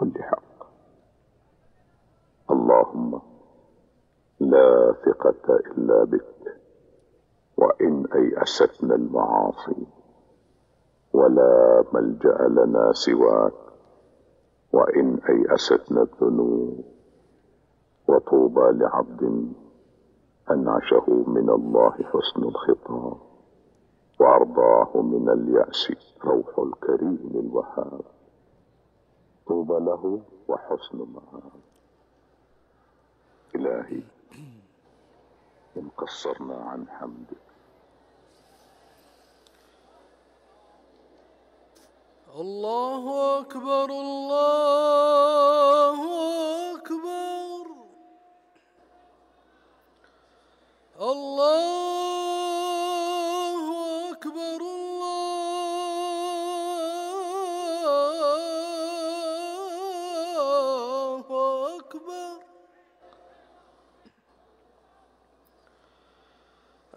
بكل حق. اللهم لا ثقة إلا بك وإن أيأستنا المعاصي ولا ملجأ لنا سواك وإن أيأستنا الذنوب. وطوبى لعبد أنعشه من الله حسن الخطاب وأرضاه من اليأس روح الكريم الوهاب. طوبى له وحسن مآب إلهي إن قصرنا عن حمدك. الله أكبر الله أكبر. الله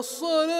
الصلاة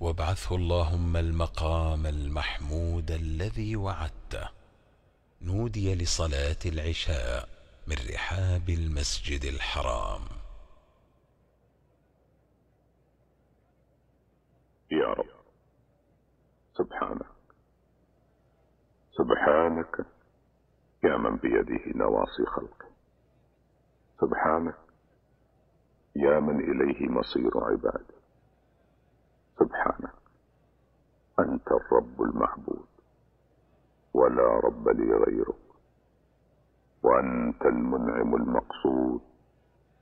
وابعثه اللهم المقام المحمود الذي وعدته. نودي لصلاة العشاء من رحاب المسجد الحرام. يا رب. سبحانك. سبحانك يا من بيده نواصي خلقه. سبحانك يا من إليه مصير عباده سبحانك أنت الرب المعبود ولا رب لي غيرك وأنت المنعم المقصود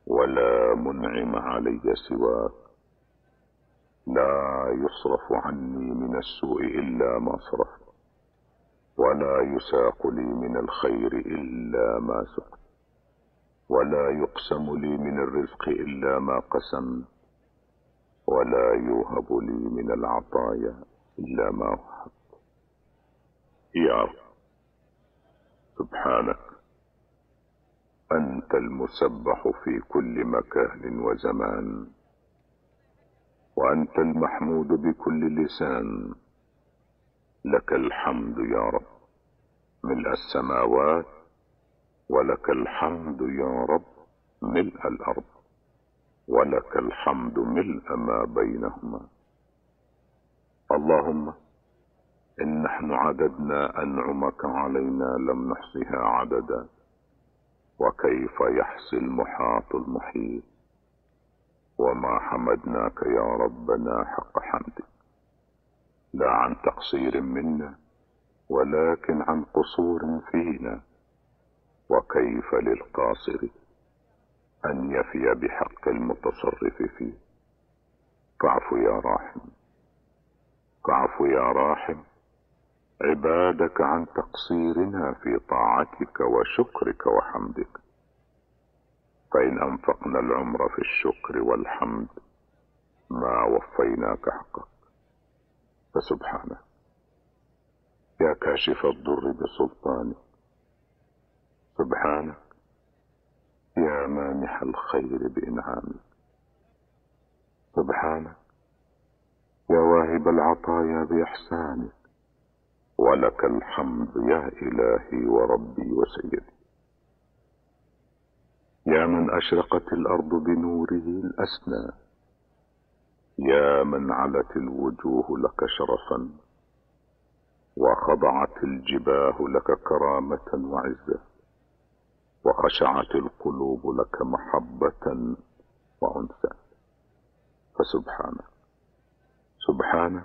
ولا منعم علي سواك. لا يصرف عني من السوء إلا ما صرفت ولا يساق لي من الخير إلا ما سقت ولا يقسم لي من الرزق إلا ما قسمت ولا يوهب لي من العطايا إلا ما وهبت يا رب سبحانك أنت المسبح في كل مكان وزمان وأنت المحمود بكل لسان. لك الحمد يا رب ملء السماوات ولك الحمد يا رب ملء الأرض ولك الحمد ملء ما بينهما. اللهم إن نحن عددنا أنعمك علينا لم نحصها عددا وكيف يحصي المحاط المحيط؟ وما حمدناك يا ربنا حق حمدك لا عن تقصير منا ولكن عن قصور فينا وكيف للقاصر أن يفي بحق المتصرف فيه؟ فاعف يا راحم. فاعف يا راحم. عبادك عن تقصيرنا في طاعتك وشكرك وحمدك. فإن أنفقنا العمر في الشكر والحمد ما وفيناك حقك. فسبحانه. يا كاشف الضر بسلطانك. سبحانك. يا مانح الخير بإنعامك. سبحانك. يا واهب العطايا بإحسانك. ولك الحمد يا إلهي وربي وسيدي. يا من أشرقت الأرض بنوره الأسنى. يا من علت الوجوه لك شرفا. وخضعت الجباه لك كرامة وعزة. وخشعت القلوب لك محبة وأنثى. فسبحانك. سبحانك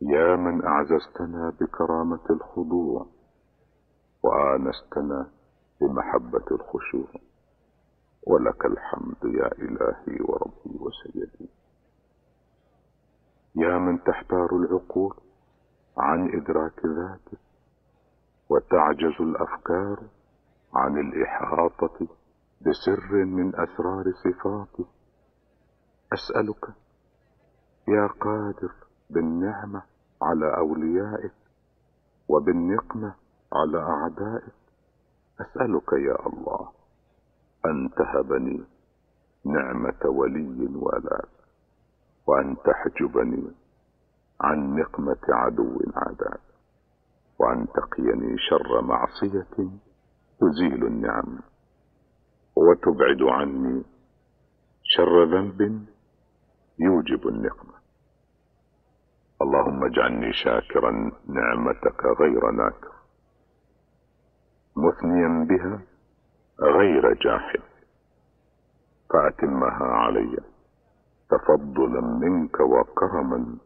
يا من أعززتنا بكرامة الخضوع وآنستنا بمحبة الخشوع. ولك الحمد يا إلهي وربي وسيدي. يا من تحتار العقول عن إدراك ذاتك وتعجز الأفكار عن الإحاطة بسر من أسرار صفاتك أسألك يا قادر بالنعمة على أوليائك وبالنقمة على أعدائك أسألك يا الله أن تهبني نعمة ولي ولاك وأن تحجبني عن نقمة عدو عداك وأن تقيني شر معصية تزيل النعم وتبعد عني شر ذنب يوجب النقمة. اللهم اجعلني شاكرا نعمتك غير ناكر. مثنيا بها غير جاحد. فأتمها علي تفضلا منك وكرما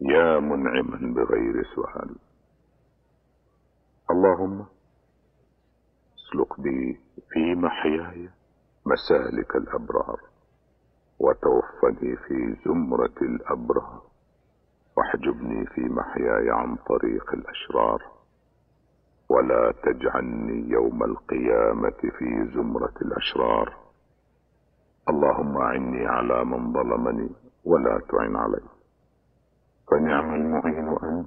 يا منعما بغير سؤال. اللهم اسلك بي في محياي مسالك الأبرار وتوفني في زمرة الأبرار. واحجبني في محياي عن طريق الأشرار ولا تجعلني يوم القيامة في زمرة الأشرار. اللهم أعني على من ظلمني ولا تعن عليه فنعم المعين أنت.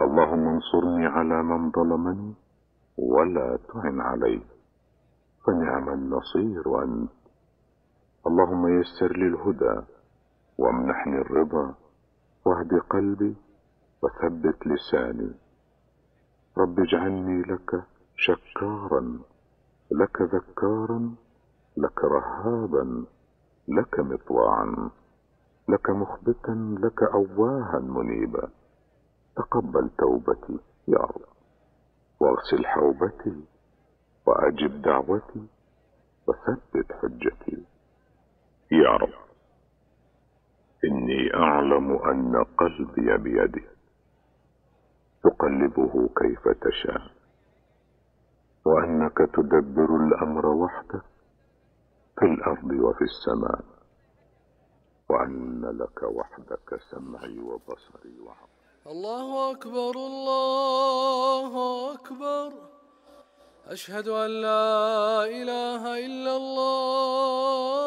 اللهم انصرني على من ظلمني ولا تعن عليه فنعم النصير أنت. اللهم يسر لي الهدى وامنحني الرضا واهد قلبي وثبت لساني. رب اجعلني لك شكارا لك ذكارا لك رهابا لك مطواعا لك مخبتا لك أواها منيبا. تقبل توبتي يا رب. واغسل حوبتي وأجب دعوتي وثبت حجتي يا رب. إني أعلم أن قلبي بيدك تقلبه كيف تشاء. وأنك تدبر الأمر وحدك في الأرض وفي السماء. وأن لك وحدك سمعي وبصري وعقلي. الله أكبر الله أكبر. أشهد أن لا إله إلا الله.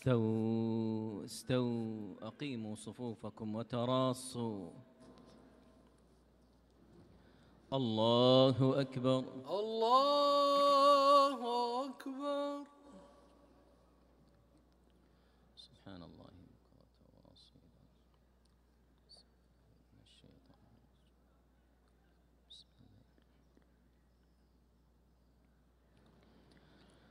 استووا استووا أقيموا صفوفكم وتراصوا. الله أكبر. الله أكبر سبحان الله بكرة وأصيلا من الشيطان بسم الله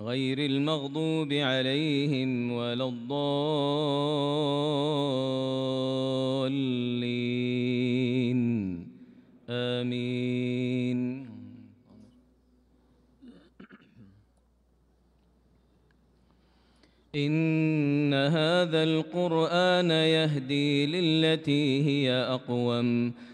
غير المغضوب عليهم ولا الضالين. آمين. إن هذا القرآن يهدي للتي هي أقوم.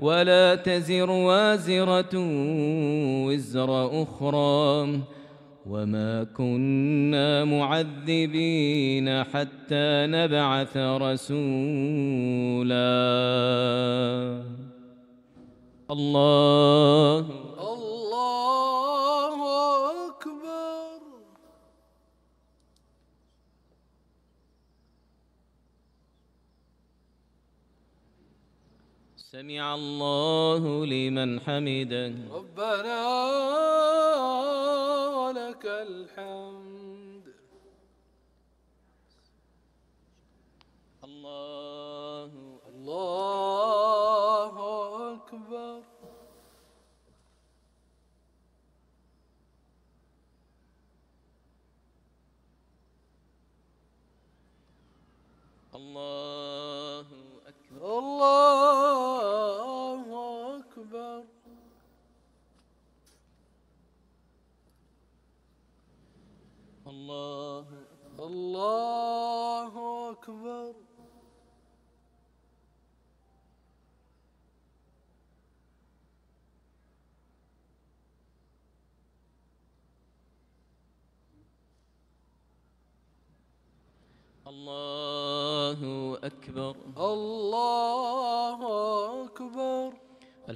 ولا تزر وازرة وزر أخرى. وما كنا معذبين حتى نبعث رسولا. الله. الله أكبر سمع الله لمن حمده. ربنا ولك الحمد. الله. الله.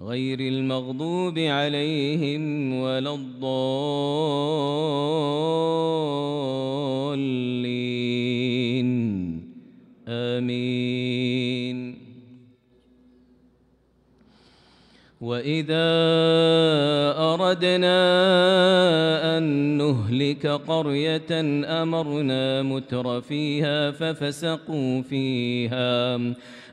غير المغضوب عليهم ولا الضالين. آمين. وإذا أردنا أن نهلك قرية أمرنا متر فيها ففسقوا فيها.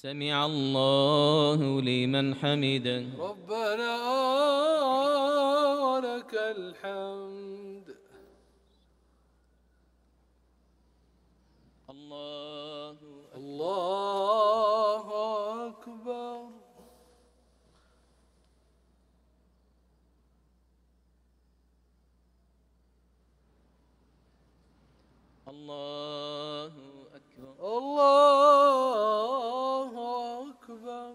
سمع الله لمن حمده. ربنا ولك الحمد. الله الله أكبر. الله أكبر. الله أكبر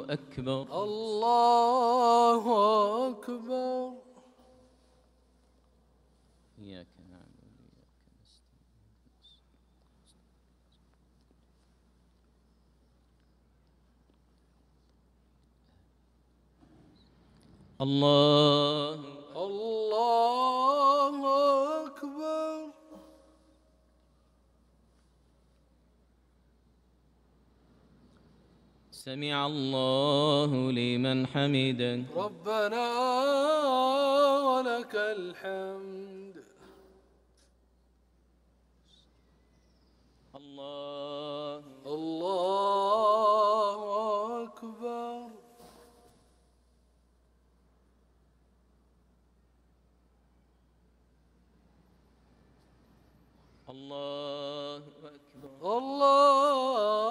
أكبر. الله أكبر. إياك نعبد وإياك نستعين. الله الله أكبر سمع الله لمن حمده. ربنا ولك الحمد. الله. الله أكبر. الله أكبر. الله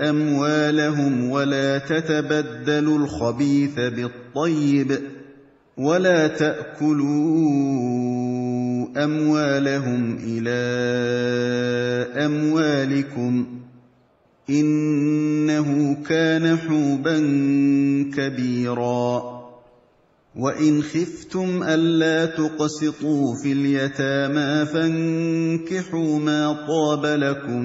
أموالهم ولا تتبدلوا الخبيث بالطيب ولا تأكلوا أموالهم إلى أموالكم إنه كان حوبا كبيرا وإن خفتم ألا تقسطوا في اليتامى فانكحوا ما طاب لكم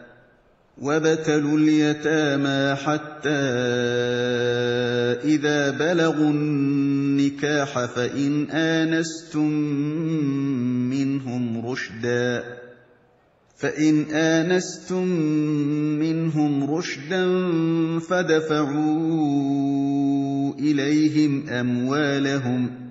وابتلوا اليتامى حتى اذا بلغوا النكاح فان انستم منهم رشدا فإن آنستم منهم رشدا فدفعوا إليهم أموالهم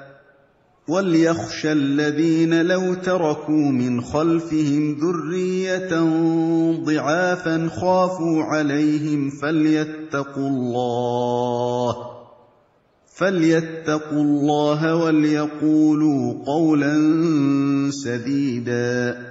وليخشى الذين لو تركوا من خلفهم ذريه ضعافا خافوا عليهم فليتقوا الله فليتقوا الله وليقولوا قولا سديدا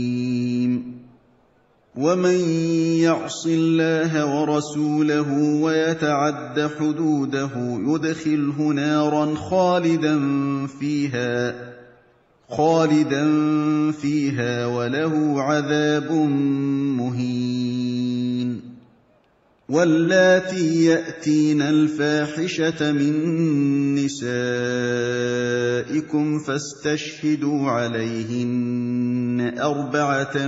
ومن يعص الله ورسوله ويتعد حدوده يدخله نارا خالدا فيها خالدا فيها وله عذاب مهين. واللاتي ياتين الفاحشه من نسائكم فاستشهدوا عليهن اربعه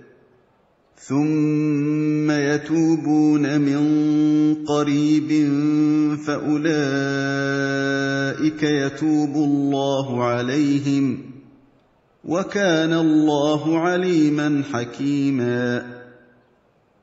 ثم يتوبون من قريب فأولئك يتوب الله عليهم وكان الله عليما حكيما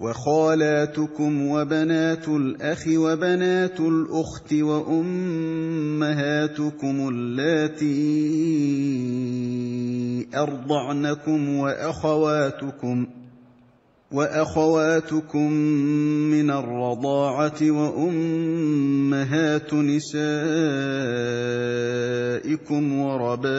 وخالاتكم وبنات الأخ وبنات الأخت وأمهاتكم اللاتي أرضعنكم وأخواتكم وأخواتكم من الرضاعة وأمهات نسائكم وربائبكم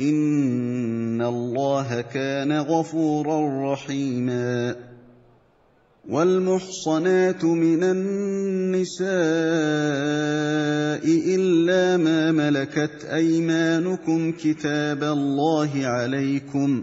إن الله كان غفورا رحيما والمحصنات من النساء إلا ما ملكت أيمانكم كتاب الله عليكم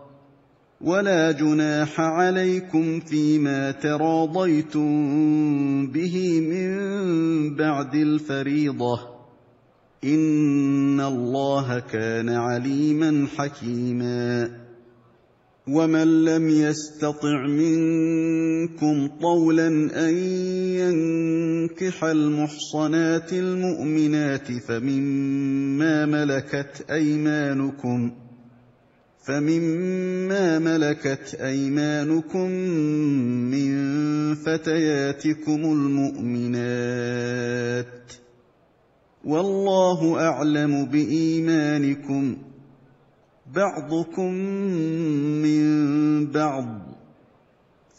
ولا جناح عليكم فيما تراضيتم به من بعد الفريضة. إن الله كان عليما حكيما. ومن لم يستطع منكم طولا أن ينكح المحصنات المؤمنات فمما ملكت أيمانكم فمما ملكت ايمانكم من فتياتكم المؤمنات والله اعلم بايمانكم بعضكم من بعض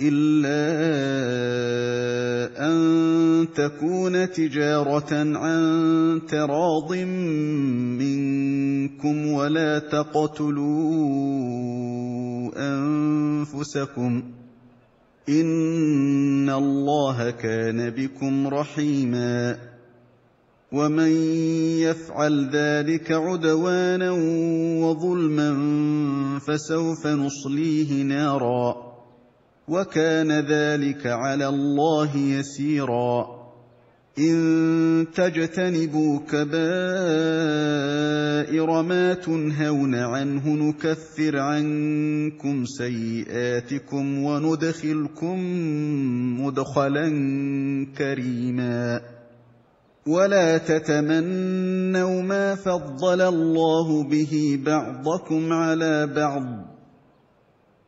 إلا أن تكون تجارة عن تراض منكم ولا تقتلوا أنفسكم إن الله كان بكم رحيما ومن يفعل ذلك عدوانا وظلما فسوف نصليه ناراً وكان ذلك على الله يسيرا. إن تجتنبوا كبائر ما تنهون عنه نكفر عنكم سيئاتكم وندخلكم مدخلا كريما. ولا تتمنوا ما فضل الله به بعضكم على بعض.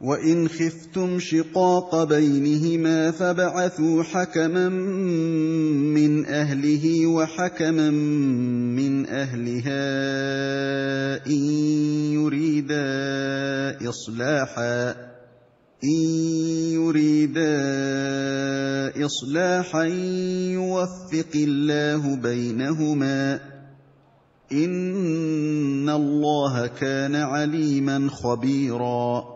وان خفتم شقاق بينهما فبعثوا حكما من اهله وحكما من اهلها ان يريدا اصلاحا ان يريدا اصلاحا يوفق الله بينهما ان الله كان عليما خبيرا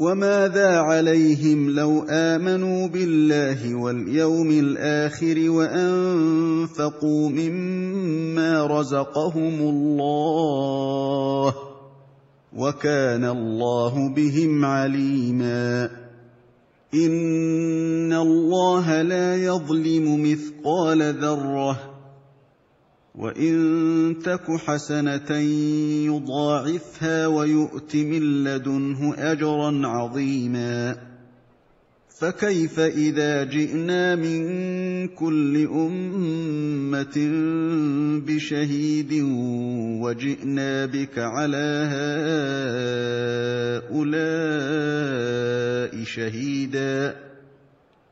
وماذا عليهم لو آمنوا بالله واليوم الآخر وأنفقوا مما رزقهم الله وكان الله بهم عليما إن الله لا يظلم مثقال ذرة وان تك حسنه يضاعفها ويؤت من لدنه اجرا عظيما فكيف اذا جئنا من كل امه بشهيد وجئنا بك على هؤلاء شهيدا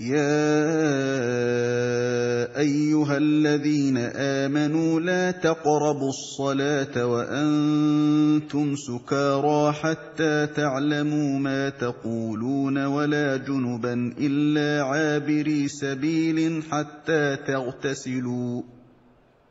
يا ايها الذين امنوا لا تقربوا الصلاه وأنتم سكارى حتى تعلموا ما تقولون ولا جنبا الا عابري سبيل حتى تغتسلوا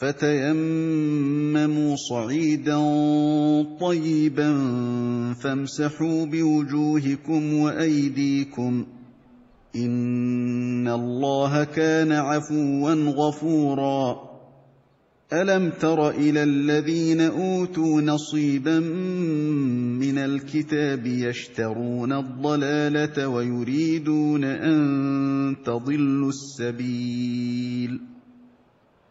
فتيمموا صعيدا طيبا فامسحوا بوجوهكم وأيديكم إن الله كان عفوا غفورا. ألم تر إلى الذين أوتوا نصيبا من الكتاب يشترون الضلالة ويريدون أن تضلوا السبيل؟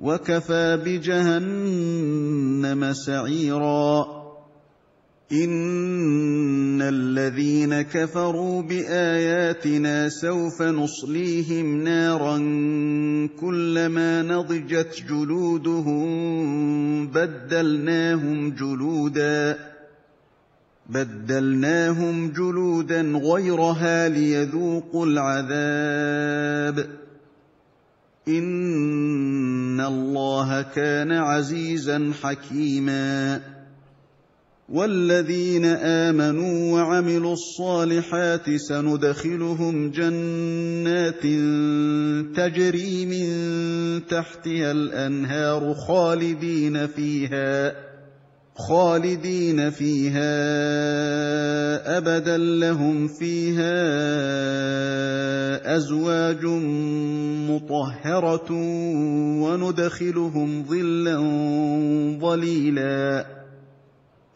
وكفى بجهنم سعيرا. إن الذين كفروا بآياتنا سوف نصليهم نارا كلما نضجت جلودهم بدلناهم جلودا بدلناهم جلودا غيرها ليذوقوا العذاب. ان الله كان عزيزا حكيما والذين امنوا وعملوا الصالحات سندخلهم جنات تجري من تحتها الانهار خالدين فيها خالدين فيها أبدا لهم فيها أزواج مطهرة وندخلهم ظلا ظليلا.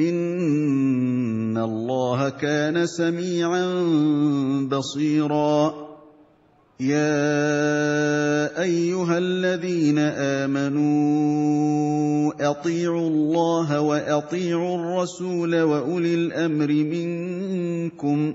ان الله كان سميعا بصيرا. يا ايها الذين امنوا اطيعوا الله واطيعوا الرسول واولي الامر منكم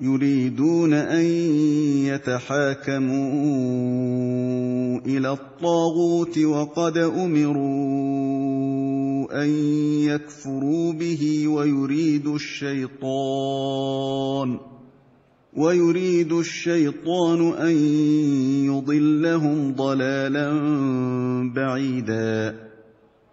يريدون أن يتحاكموا إلى الطاغوت وقد أمروا أن يكفروا به ويريد الشيطان ويريد الشيطان أن يضلهم ضلالا بعيدا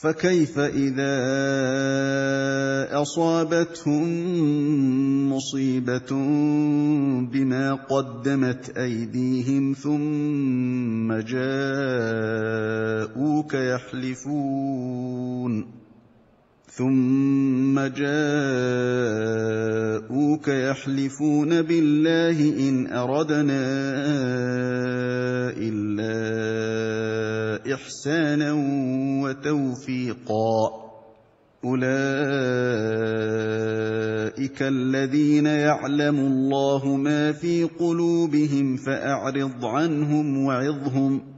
فكيف إذا أصابتهم مصيبة بما قدمت أيديهم ثم جاءوك يحلفون ثم جاءوك يحلفون بالله ان اردنا الا احسانا وتوفيقا اولئك الذين يعلم الله ما في قلوبهم فاعرض عنهم وعظهم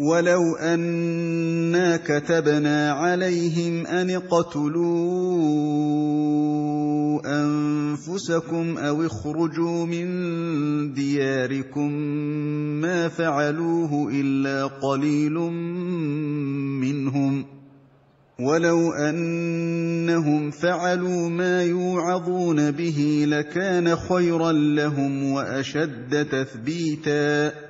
ولو انا كتبنا عليهم ان اقتلوا انفسكم أو اخرجوا من دياركم ما فعلوه الا قليل منهم ولو انهم فعلوا ما يوعظون به لكان خيرا لهم واشد تثبيتا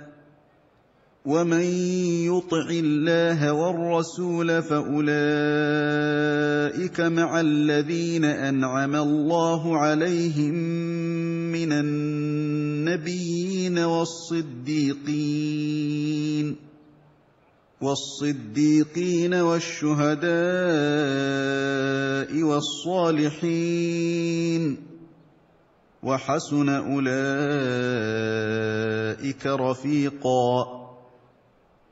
ومن يطع الله والرسول فاولئك مع الذين انعم الله عليهم من النبيين والصديقين والصديقين والشهداء والصالحين وحسن اولئك رفيقا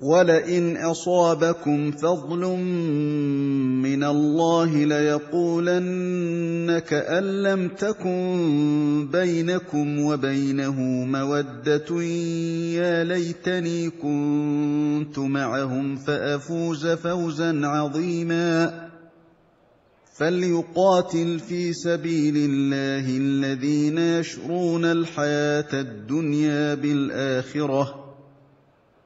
ولئن اصابكم فضل من الله ليقولن كان لم تكن بينكم وبينه موده يا ليتني كنت معهم فافوز فوزا عظيما فليقاتل في سبيل الله الذين يشرون الحياة الدنيا بالاخره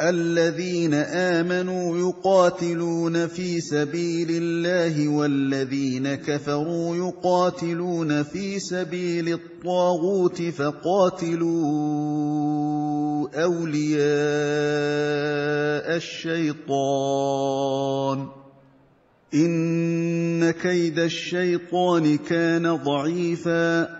الذين آمنوا يقاتلون في سبيل الله والذين كفروا يقاتلون في سبيل الطاغوت فقاتلوا أولياء الشيطان. إن كيد الشيطان كان ضعيفا.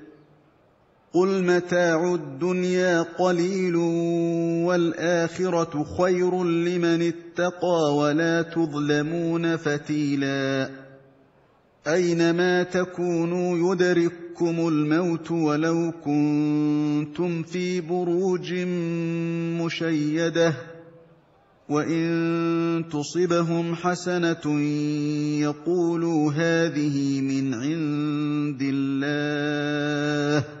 قل متاع الدنيا قليل والاخره خير لمن اتقى ولا تظلمون فتيلا اينما تكونوا يدرككم الموت ولو كنتم في بروج مشيده وان تصبهم حسنه يقولوا هذه من عند الله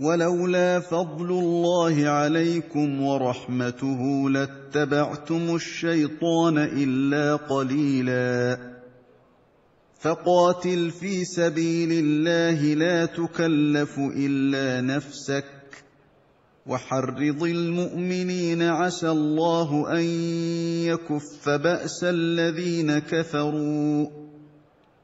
ولولا فضل الله عليكم ورحمته لاتبعتم الشيطان إلا قليلا. فقاتل في سبيل الله لا تكلف إلا نفسك وحرض المؤمنين عسى الله أن يكف بأس الذين كفروا.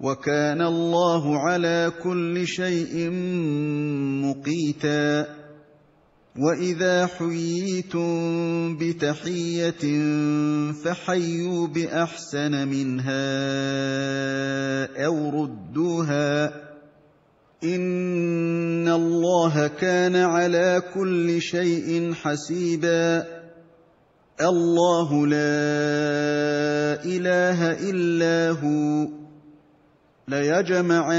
وكان الله على كل شيء مقيتا. وإذا حييتم بتحية فحيوا بأحسن منها أو ردوها. إن الله كان على كل شيء حسيبا. الله لا إله إلا هو. ليجمعنكم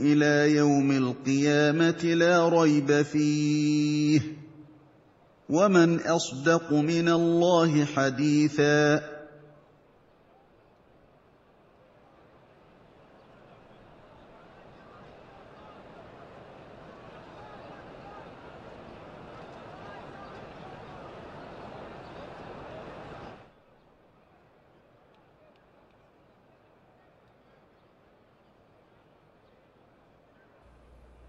إلى يوم القيامة لا ريب فيه. ومن أصدق من الله حديثا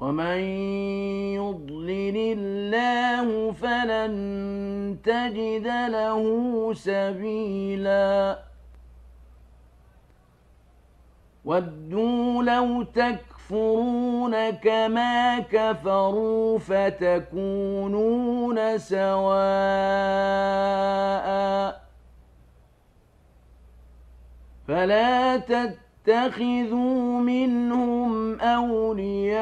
ومن يضلل الله فلن تجد له سبيلا. ودوا لو تكفرون كما كفروا فتكونون سواء. فلا تتقوا اتخذوا منهم أولياء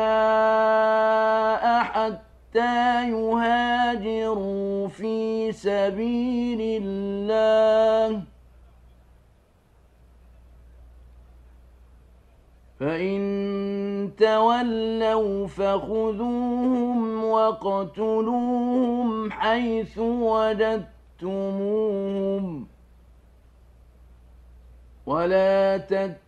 حتى يهاجروا في سبيل الله. فإن تولوا فخذوهم وقتلوهم حيث وجدتموهم. ولا تتبعوا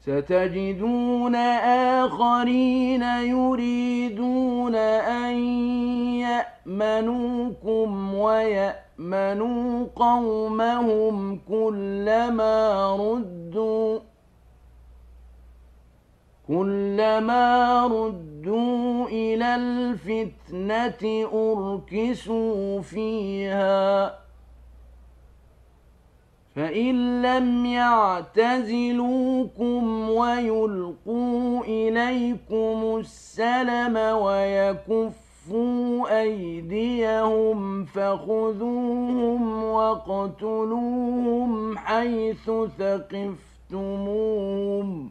ستجدون آخرين يريدون أن يأمنوكم ويأمنوا يأمنوا قومهم كلما ردوا كلما ردوا إلى الفتنة أركسوا فيها فإن لم يعتزلوكم ويلقوا إليكم السلم ويكفوا كفوا أيديهم فخذوهم واقتلوهم حيث ثقفتموهم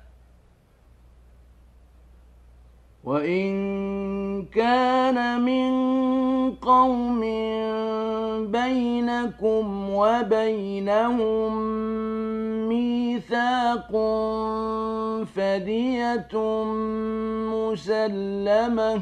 وإن كان من قوم بينكم وبينهم ميثاق فدية مسلمة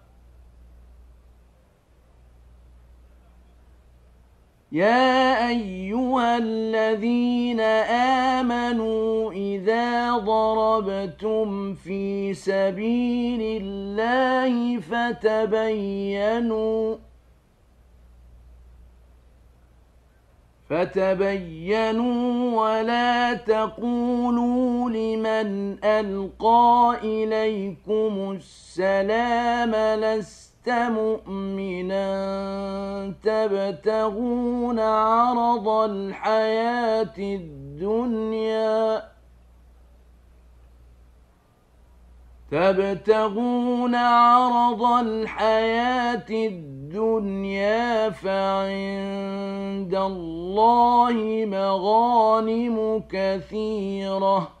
يا أيها الذين آمنوا إذا ضربتم في سبيل الله فتبينوا فتبينوا ولا تقولوا لمن ألقى إليكم السلام لست مؤمنا تبتغون عرض الحياة الدنيا تبتغون عرض الحياة الدنيا فعند الله مغانم كثيرة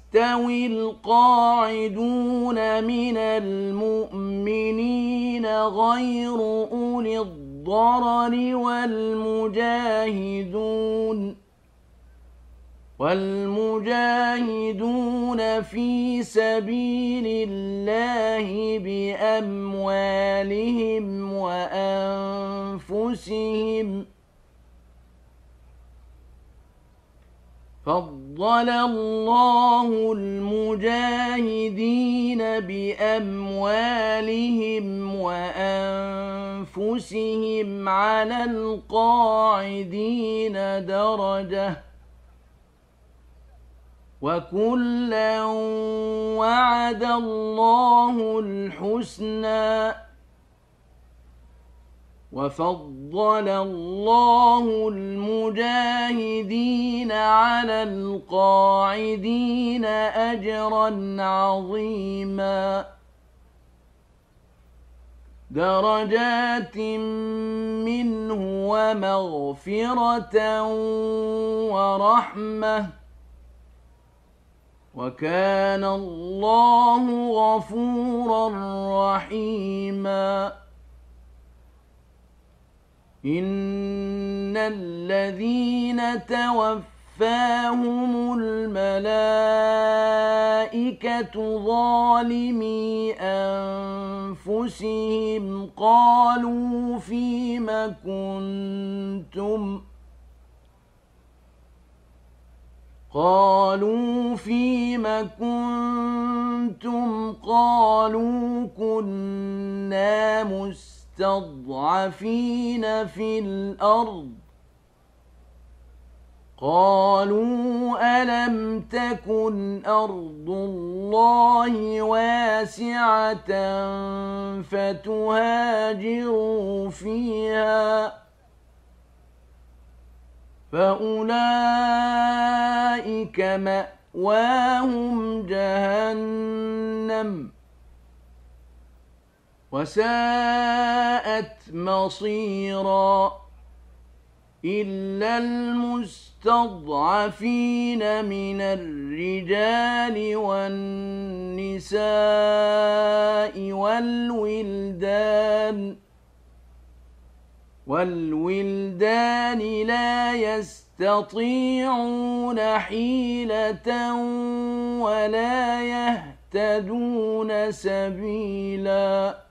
يستوي القاعدون من المؤمنين غير أولي الضرر والمجاهدون والمجاهدون في سبيل الله بأموالهم وأنفسهم فضل الله المجاهدين بأموالهم وأنفسهم على القاعدين درجةً وكلا وعد الله الحسنى وفضل الله المجاهدين على القاعدين أجرا عظيما. درجات منه ومغفرة ورحمة. وكان الله غفورا رحيما. إن الذين توفاهم الملائكة ظالمي أنفسهم قالوا فيم كنتم قالوا فيم كنتم قالوا كنا مستضعفين في الأرض. قالوا ألم تكن أرض الله واسعة فتهاجروا فيها؟ فأولئك مأواهم جهنم. وساءت مصيرا إلا المستضعفين من الرجال والنساء والولدان. والولدان لا يستطيعون حيلة ولا يهتدون سبيلاً.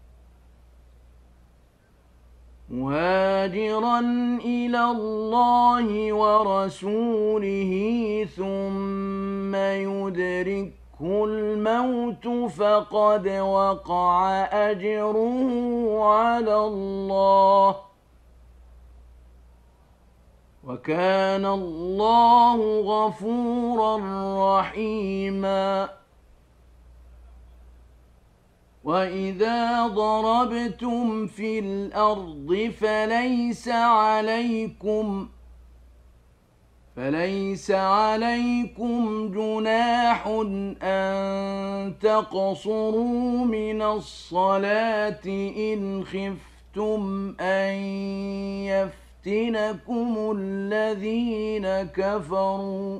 مهاجرا إلى الله ورسوله ثم يدركه الموت فقد وقع أجره على الله. وكان الله غفورا رحيماً. وإذا ضربتم في الأرض فليس عليكم فليس عليكم جناح أن تقصروا من الصلاة إن خفتم أن يفتنكم الذين كفروا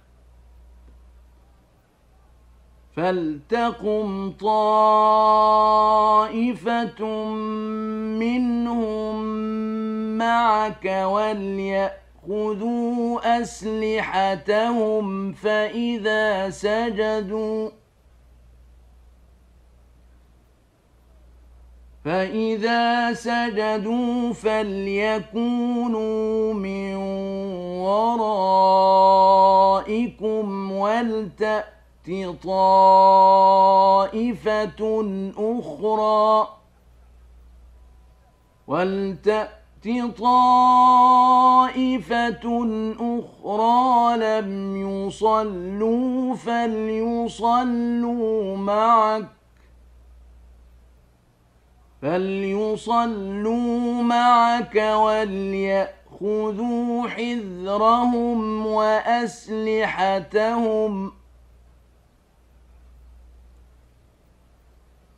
فلتقم طائفة منهم معك وليأخذوا أسلحتهم فإذا سجدوا فإذا سجدوا فليكونوا من ورائكم ولتأتوا طائفة أخرى. ولتأت طائفة أخرى لم يصلوا فليصلوا معك. فليصلوا معك وليأخذوا حذرهم وأسلحتهم ۖ.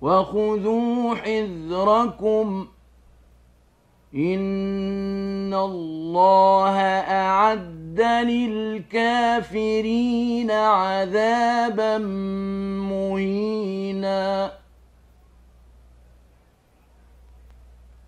وخذوا حذركم إن الله أعد للكافرين عذابا مهينا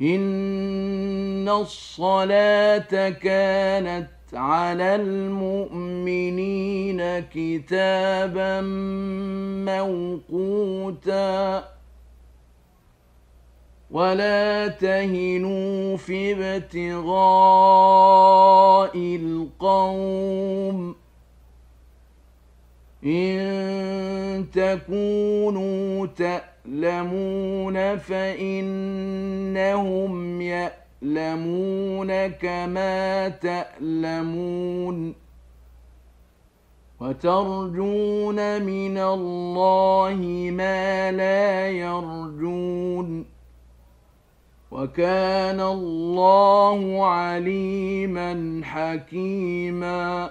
إن الصلاة كانت على المؤمنين كتابا موقوتا ولا تهنوا في ابتغاء القوم إن تكونوا تألمون فإنهم يألمون كما تألمون وترجون من الله ما لا يرجون وكان الله عليما حكيما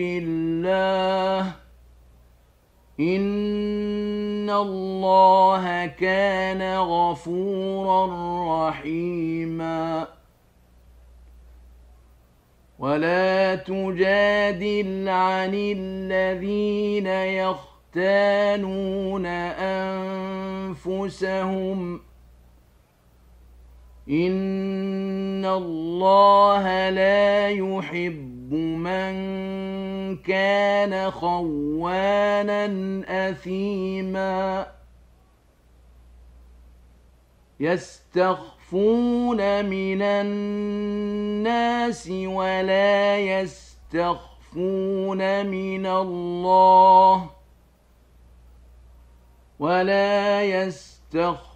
الله. إن الله كان غفورا رحيما. ولا تجادل عن الذين يختانون أنفسهم. إن الله لا يحب من كان خوانا أثيما يستخفون من الناس ولا يستخفون من الله ولا يستخفون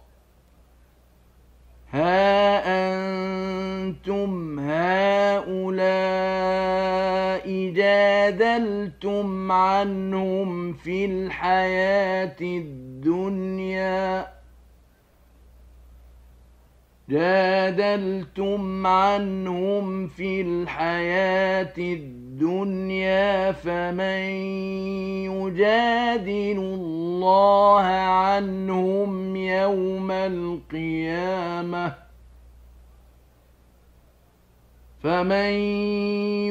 ها أنتم هؤلاء جادلتم عنهم في الحياة الدنيا. جادلتم عنهم في الحياة الدنيا. فمن يجادل الله عنهم يوم القيامة فمن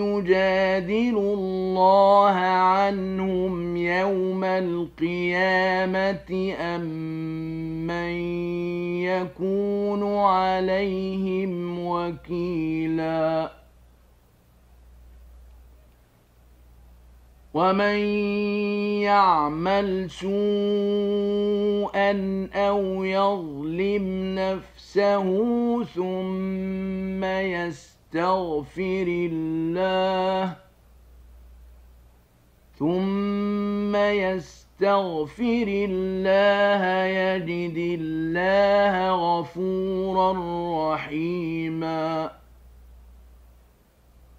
يجادل الله عنهم يوم القيامة أم من يكون عليهم وكيلا ومن يعمل سوءا أو يظلم نفسه ثم يستغفر الله ثم يستغفر الله يجد الله غفورا رحيما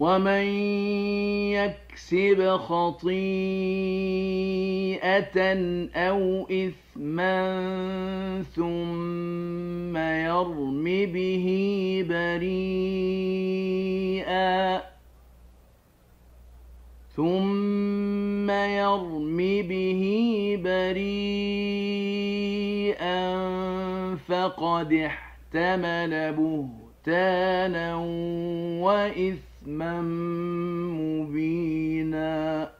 ومن يكسب خطيئه أو اثما ثم يرم به بريئا ثم يرم به بريئا فقد احتمل بهتانا واثما مبينا.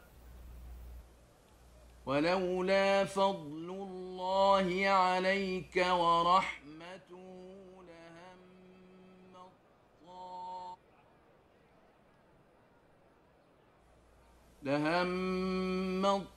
ولولا فضل الله عليك ورحمته لهم الطائف لهم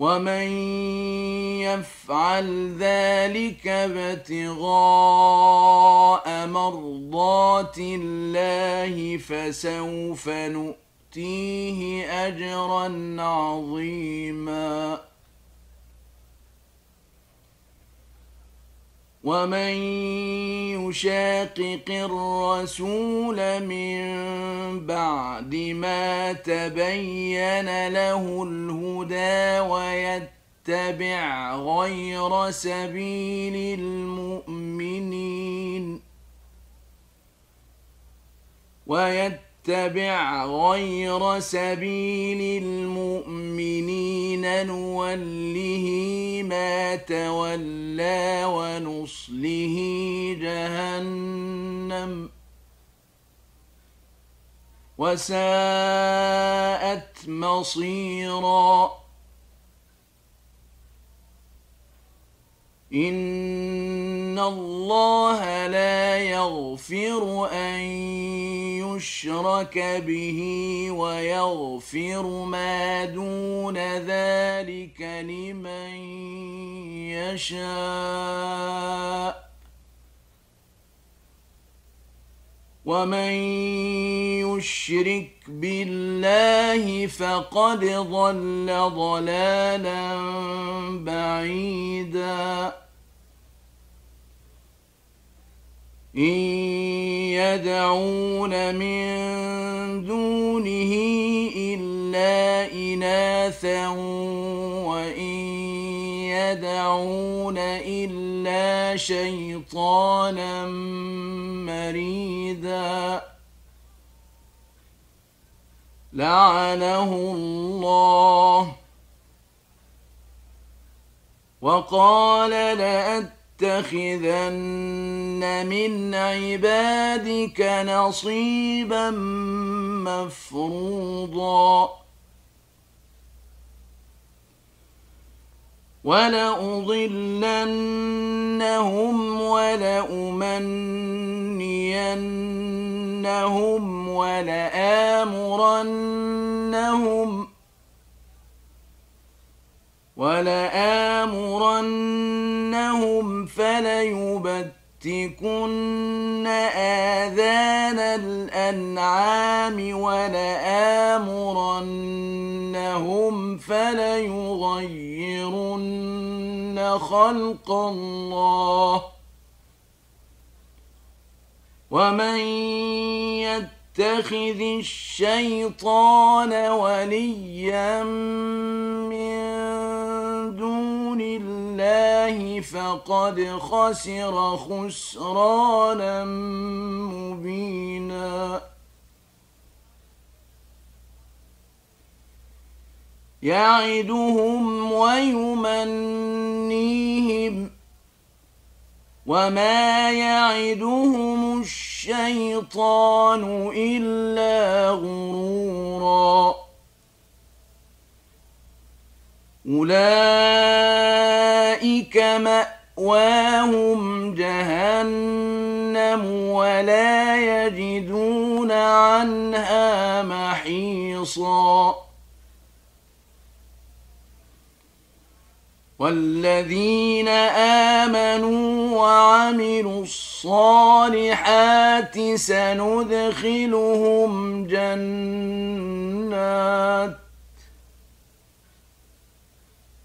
ومن يفعل ذلك ابتغاء مرضات الله فسوف نؤتيه اجرا عظيما ومن يشاقق الرسول من بعد ما تبين له الهدى ويتبع غير سبيل المؤمنين ويتبع غير سبيل المؤمنين نوله ما تولى ونصله جهنم وساءت مصيرا إن الله لا يغفر ان يشرك به ويغفر ما دون ذلك لمن يشاء ومن يشرك بالله فقد ضل ضلالا بعيدا ان يدعون من دونه الا اناثا وان يدعون إلا شيطانا مريدا لعنه الله وقال لأتخذن من عبادك نصيبا مفروضا. ولأضلنهم ولأمنينهم ولآمرنهم ولآمرنهم فليبتكن آذان الأنعام ولآمرنهم فليغيرن خلق الله ومن يتق يتخذ الشيطان وليا من دون الله فقد خسر خسرانا مبينا. يعدهم ويمنيهم وما يعدهم الشيطان إلا غرورا أولئك مأواهم جهنم ولا يجدون عنها محيصا والذين آمنوا وعملوا الصالحات سندخلهم جنات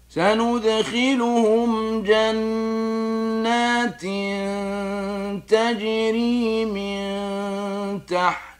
سندخلهم جنات تجري من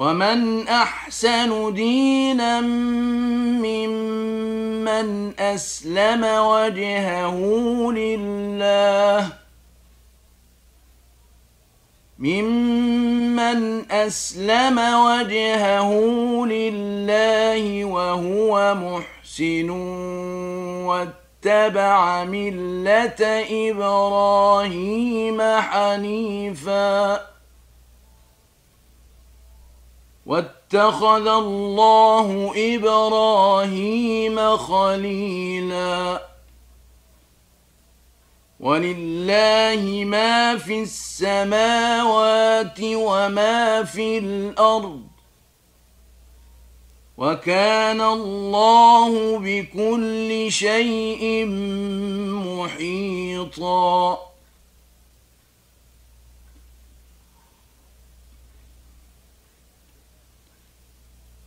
ومن احسن دينا ممن اسلم وجهه لله ممن أسلم وجهه لله وهو محسن واتبع ملة إبراهيم حنيفا واتخذ الله إبراهيم خليلاً. ولله ما في السماوات وما في الأرض. وكان الله بكل شيء محيطا.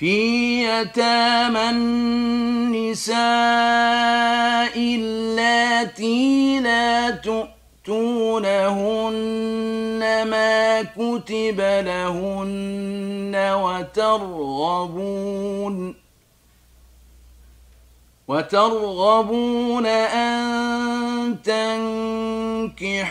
في يتامى النساء اللاتي لا تؤتونهن ما كتب لهن وترغبون وترغبون أن تنكحوهن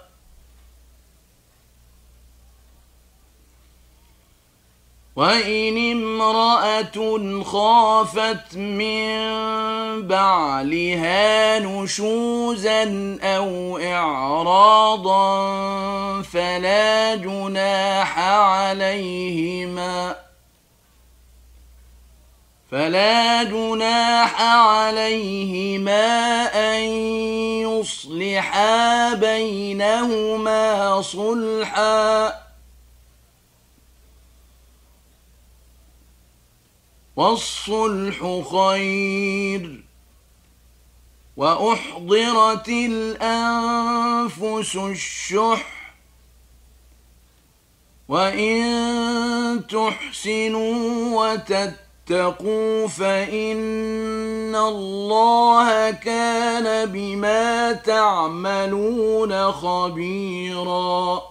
وإن امرأة خافت من بعلها نشوزا أو إعراضا فلا جناح عليهما فلا جناح عليهما أن يصلحا بينهما صلحا والصلح خير وأحضرت الأنفس الشح وإن تحسنوا وتتقوا فإن الله كان بما تعملون خبيراً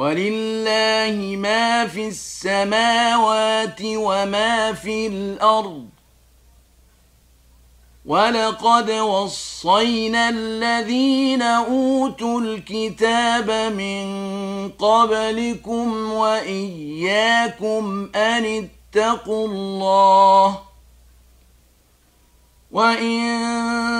ولله ما في السماوات وما في الأرض ولقد وصينا الذين أوتوا الكتاب من قبلكم وإياكم أن اتقوا الله وإن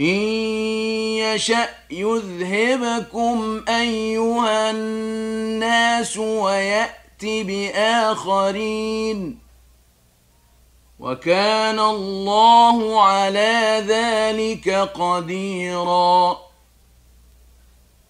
إن يشأ يذهبكم أيها الناس ويأت بآخرين وكان الله على ذلك قديراً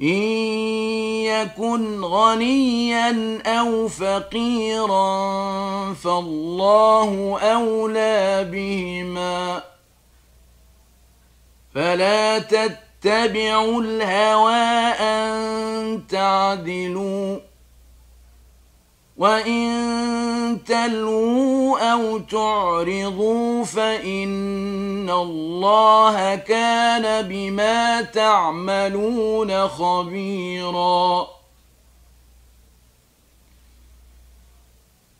إن يكن غنيا أو فقيرا فالله أولى بهما. فلا تتبعوا الهوى أن تعدلوا. وإن تلووا أو تعرضوا فإن الله كان بما تعملون خبيرا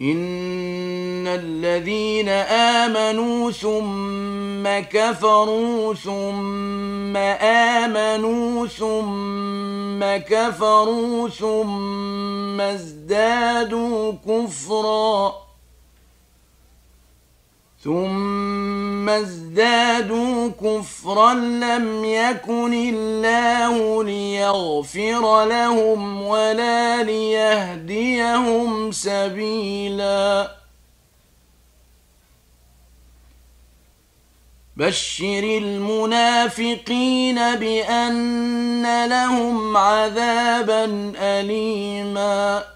إن الذين آمنوا ثم كفروا ثم آمنوا ثم كفروا ثم ازدادوا كفرا ثم ازدادوا كفرا لم يكن الله ليغفر لهم ولا ليهديهم سبيلا بشر المنافقين بأن لهم عذابا أليما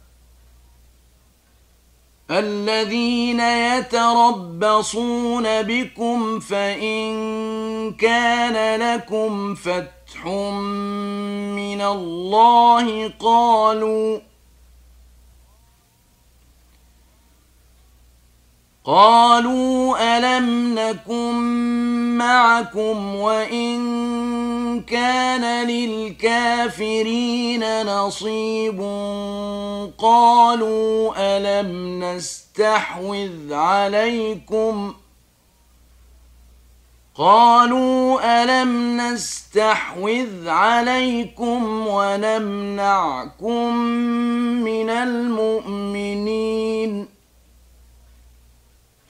الذين يتربصون بكم فإن كان لكم فتح من الله قالوا قالوا ألم نكن معكم وإن كان للكافرين نصيب قالوا ألم نستحوذ عليكم قالوا ألم نستحوذ عليكم ونمنعكم من المؤمنين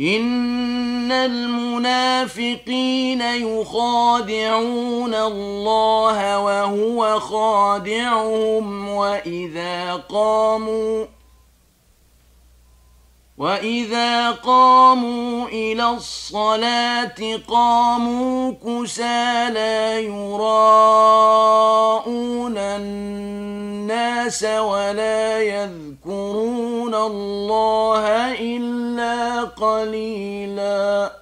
إن المنافقين يخادعون الله وهو خادعهم وإذا قاموا وإذا قاموا إلى الصلاة قاموا كسى لا يراءون الناس ولا يذكرون الله إلا قليلاً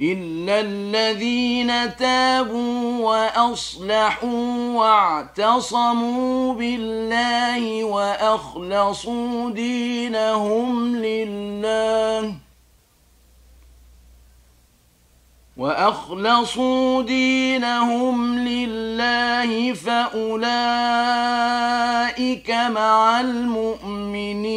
إلا الذين تابوا وأصلحوا واعتصموا بالله وأخلصوا دينهم لله وأخلصوا دينهم لله فأولئك مع المؤمنين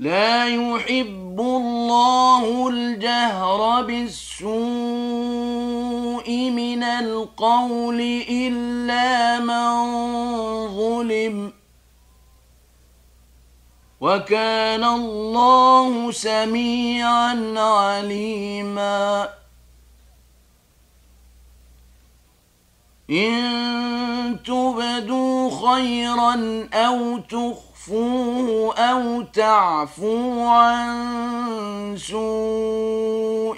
لا يحب الله الجهر بالسوء من القول إلا من ظلم. وكان الله سميعا عليما. إن تبدوا خيرا أو تخفوا تخفوه أو تعفو عن سوء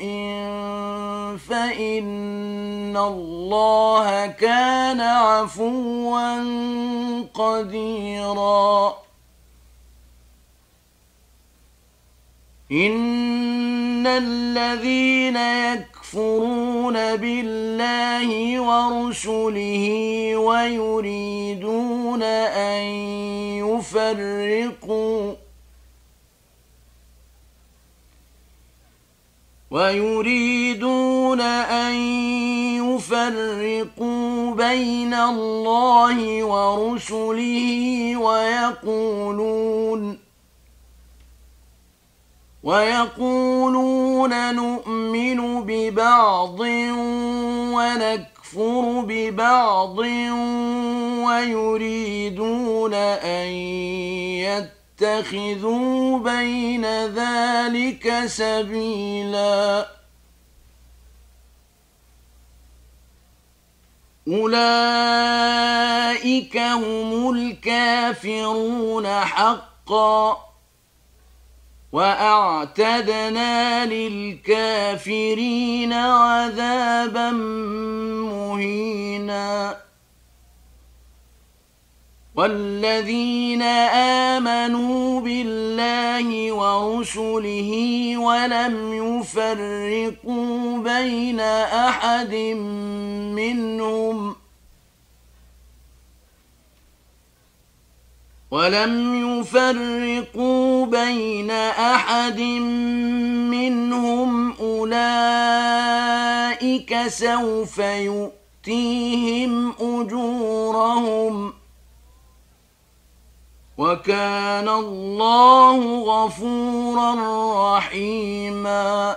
فإن الله كان عفوا قديرا. إن الذين يكفرون يكفرون بالله ورسله ويريدون أن يفرقوا ويريدون أن يفرقوا بين الله ورسله ويقولون ويقولون نؤمن ببعض ونكفر ببعض ويريدون أن يتخذوا بين ذلك سبيلاً. أولئك هم الكافرون حقا. وأعتدنا للكافرين عذابا مهينا. والذين آمنوا بالله ورسله ولم يفرقوا بين أحد منهم ولم يفرقوا بين أحد منهم أولئك سوف يؤتيهم أجورهم ۖ وكان الله غفورا رحيما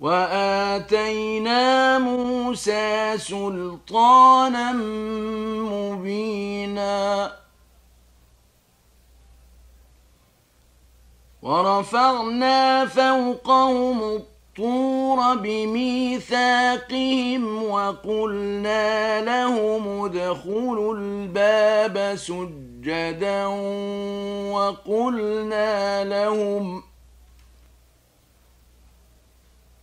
وآتينا موسى سلطانا مبينا. ورفعنا فوقهم الطور بميثاقهم وقلنا لهم ادخلوا الباب سجدا وقلنا لهم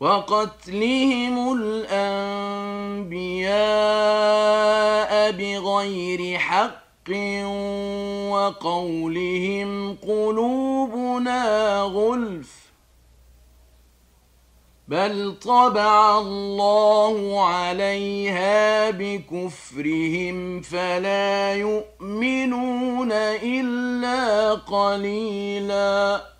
وقتلهم الأنبياء بغير حق وقولهم قلوبنا غلف بل طبع الله عليها بكفرهم فلا يؤمنون إلا قليلاً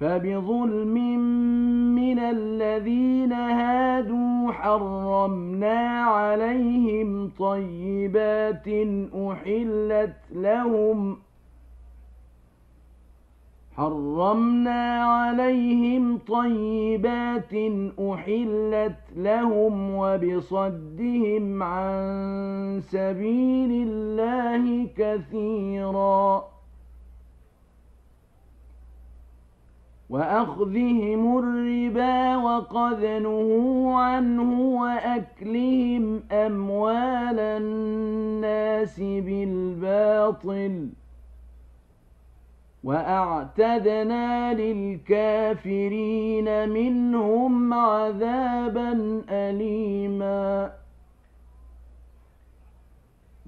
فبظلم من الذين هادوا حرمنا عليهم طيبات أحلت لهم حرمنا عليهم طيبات أحلت لهم وبصدهم عن سبيل الله كثيراً وأخذهم الربا وقد نهوا عنه وأكلهم أموال الناس بالباطل. وأعتدنا للكافرين منهم عذابا أليماً.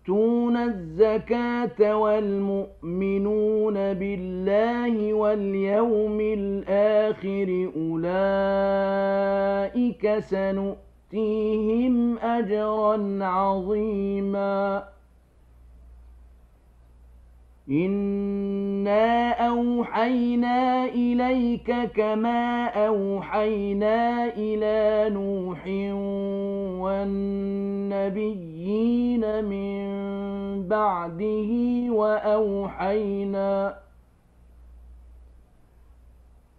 يؤتون الزكاة والمؤمنون بالله واليوم الآخر أولئك سنؤتيهم أجرا عظيما. إنا أوحينا إليك كما أوحينا إلى نوح والنبيين من بعده وأوحينا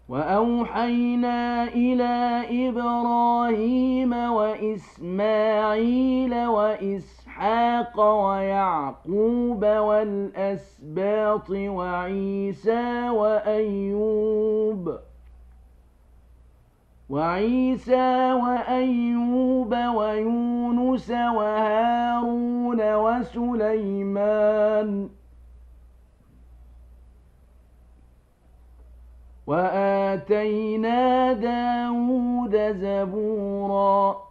وأوحينا إلى إبراهيم وإسماعيل وإسحاق ويعقوب والأسباط وعيسى وأيوب وعيسى وأيوب ويونس وهارون وسليمان وآتينا داود زبورا.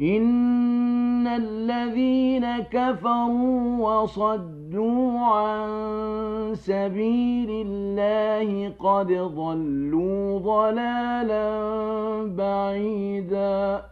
إن الذين كفروا وصدوا عن سبيل الله قد ضلوا ضلالا بعيدا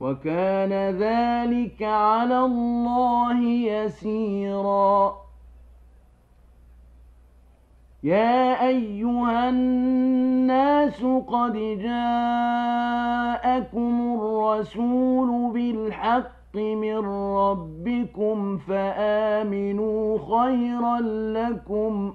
وكان ذلك على الله يسيرا. يا أيها الناس قد جاءكم الرسول بالحق من ربكم فآمنوا خيرا لكم ۖ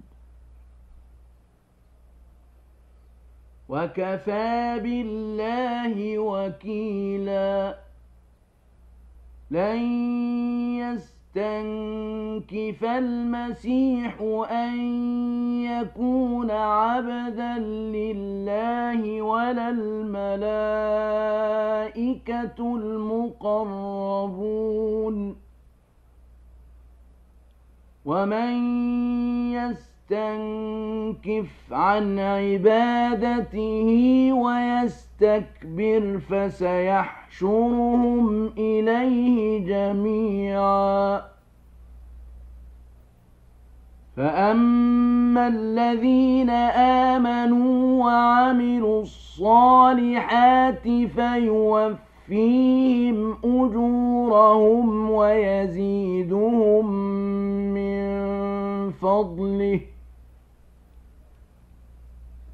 وكفى بالله وكيلا. لن يستنكف المسيح أن يكون عبدا لله ولا الملائكة المقربون. ومن يستنكف يستنكف عن عبادته ويستكبر فسيحشرهم إليه جميعا. فأما الذين آمنوا وعملوا الصالحات فيوفيهم أجورهم ويزيدهم من فضله.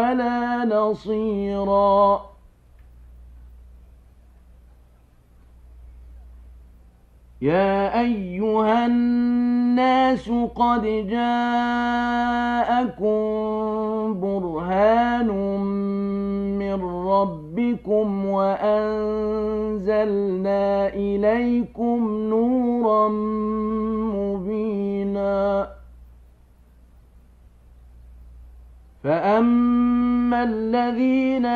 ولا نصيرا. يا أيها الناس قد جاءكم برهان من ربكم وأنزلنا إليكم نورا مبينا. فأما الذين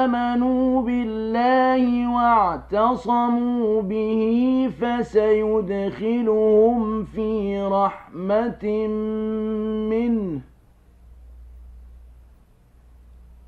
آمنوا بالله واعتصموا به فسيدخلهم في رحمة منه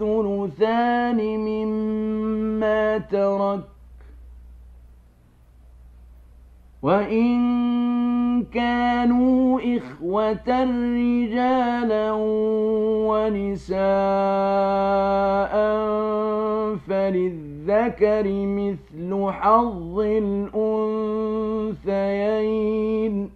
الثلثان مما ترك. وإن كانوا إخوة رجالا ونساء فللذكر مثل حظ الأنثيين.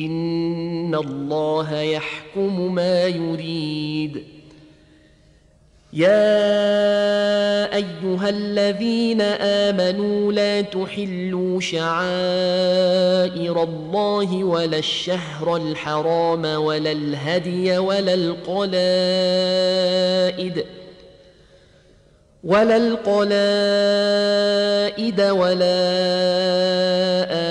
إن الله يحكم ما يريد. يا أيها الذين آمنوا لا تحلوا شعائر الله ولا الشهر الحرام ولا الهدي ولا القلائد ولا القلائد ولا آمين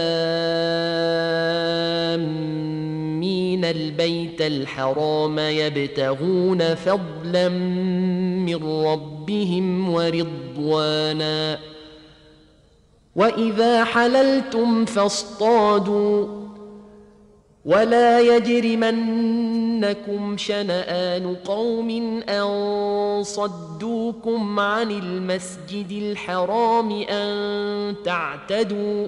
البيت الحرام يبتغون فضلا من ربهم ورضوانا. وإذا حللتم فاصطادوا. ولا يجرمنكم شنآن قوم أن صدوكم عن المسجد الحرام أن تعتدوا.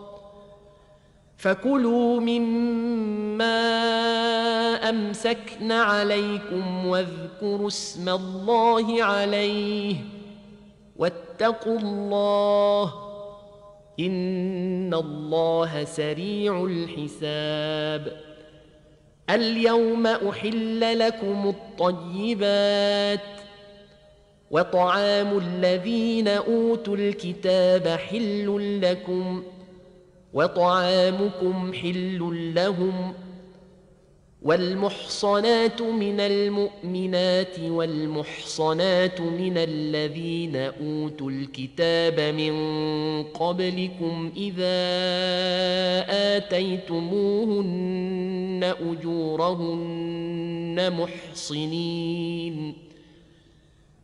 فكلوا مما أمسكن عليكم واذكروا اسم الله عليه واتقوا الله إن الله سريع الحساب. اليوم أحل لكم الطيبات وطعام الذين أوتوا الكتاب حل لكم وطعامكم حل لهم والمحصنات من المؤمنات والمحصنات من الذين أوتوا الكتاب من قبلكم إذا آتيتموهن أجورهن محصنين.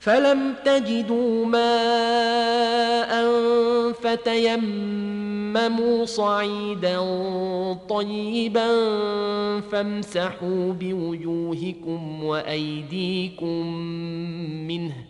فلم تجدوا ماء فتيمموا صعيدا طيبا فامسحوا بوجوهكم وأيديكم منه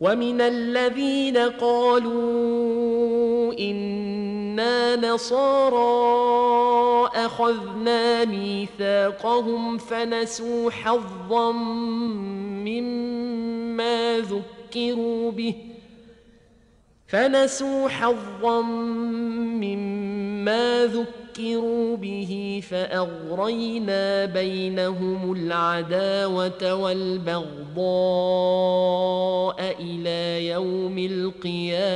ومن الذين قالوا إنا نصارى أخذنا ميثاقهم فنسوا حظا مما ذكروا به فنسوا حظا مما ذكروا به فأغرينا بينهم العداوة والبغضاء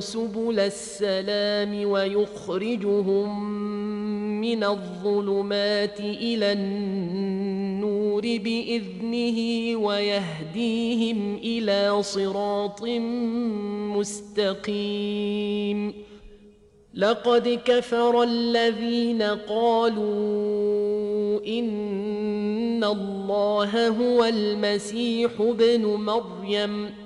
سبل السلام ويخرجهم من الظلمات إلى النور باذنه ويهديهم إلى صراط مستقيم. لقد كفر الذين قالوا ان الله هو المسيح ابن مريم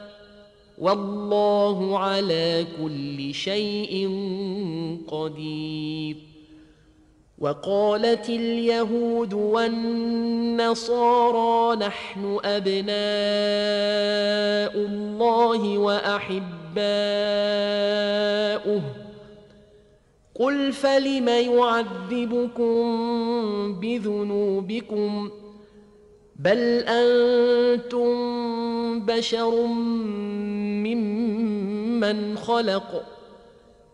والله على كل شيء قدير. وقالت اليهود والنصارى نحن أبناء الله وأحباؤه. قل فلم يعذبكم بذنوبكم؟ بل أنتم بشر ممن خلق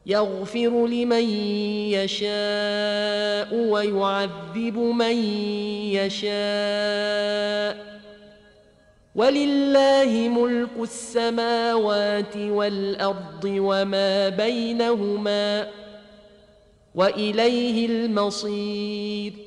يغفر لمن يشاء ويعذب من يشاء ولله ملك السماوات والارض وما بينهما واليه المصير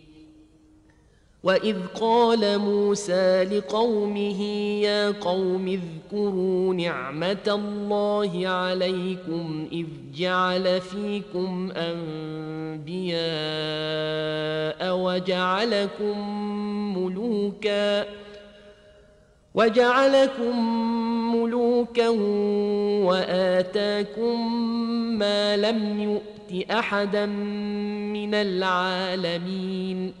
واذ قال موسى لقومه يا قوم اذكروا نعمه الله عليكم اذ جعل فيكم انبياء وجعلكم ملوكا وجعلكم ملوكا واتاكم ما لم يؤت احدا من العالمين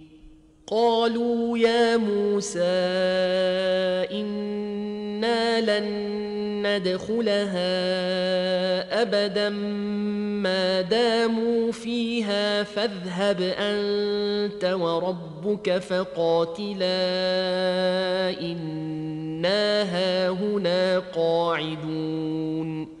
قالوا يا موسى إنا لن ندخلها أبدا ما داموا فيها فاذهب أنت وربك فقاتلا إنا هاهنا قاعدون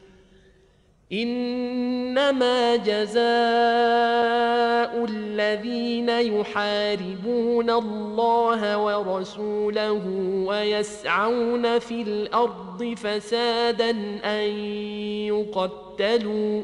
إنما جزاء الذين يحاربون الله ورسوله ويسعون في الأرض فسادا أن يقتلوا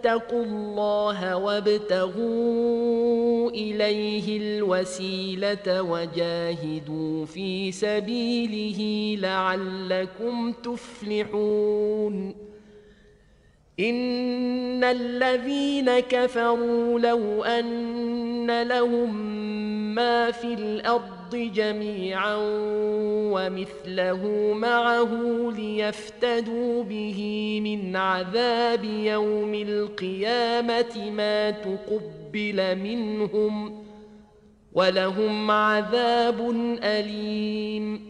اتقوا الله وابتغوا إليه الوسيلة وجاهدوا في سبيله لعلكم تفلحون. إن الذين كفروا لو أن لهم ما في الأرض جميعا ومثله معه ليفتدوا به من عذاب يوم القيامة ما تقبل منهم ولهم عذاب أليم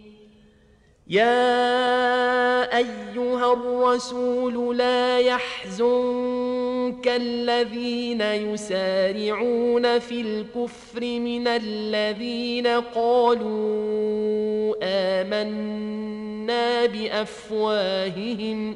يا ايها الرسول لا يحزنك الذين يسارعون في الكفر من الذين قالوا امنا بافواههم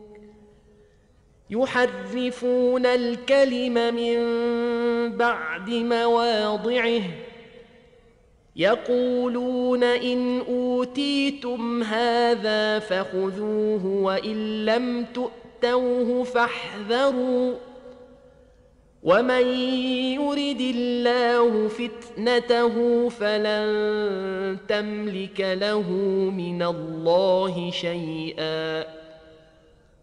يحرفون الكلم من بعد مواضعه. يقولون إن أوتيتم هذا فخذوه وإن لم تؤتوه فاحذروا. ومن يرد الله فتنته فلن تملك له من الله شيئا.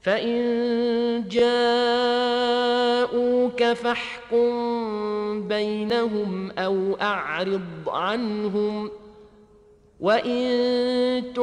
فان جاءوك فاحكم بينهم أو اعرض عنهم تعرض